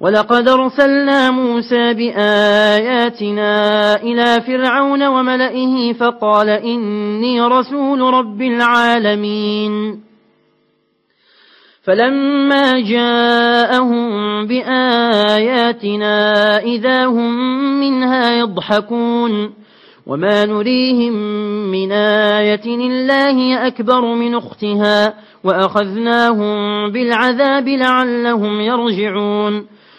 ولقد أرسلنا موسى بآياتنا إلى فرعون وملئه فقال إني رسول رب العالمين. فلما جاءهم بآياتنا إذا هم منها يضحكون. وما نريهم من آية الله أكبر من أختها وأخذناهم بالعذاب لعلهم يرجعون.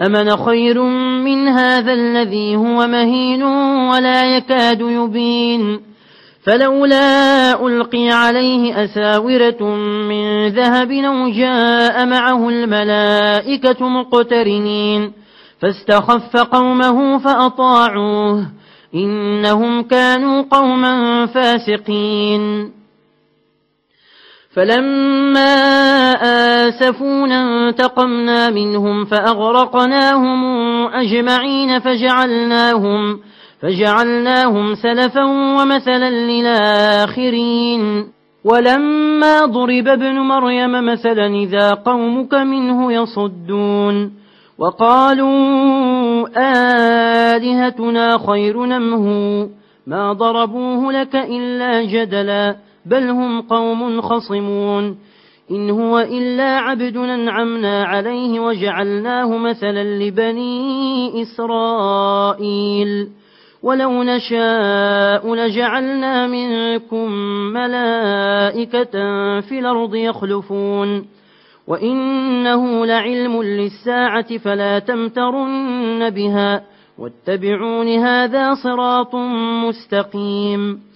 أمن خير من هذا الذي هو مهين ولا يكاد يبين فلولا ألقي عليه أساورة من ذهب أو جاء معه الملائكة مقترنين فاستخف قومه فأطاعوه إنهم كانوا قوما فاسقين فلما آسفونا انتقمنا منهم فأغرقناهم أجمعين فجعلناهم فجعلناهم سلفا ومثلا للآخرين ولما ضرب ابن مريم مثلا إذا قومك منه يصدون وقالوا آلهتنا خير نمه ما ضربوه لك إلا جدلا بل هم قوم خصمون. إن هو إلا عبد نعمنا عليه وجعلناه مثلا لبني إسرائيل. ولو نشاء لجعلنا منكم ملائكة في الأرض يخلفون. وإنه لعلم للساعة فلا تمترن بها. واتبعون هذا صراط مستقيم.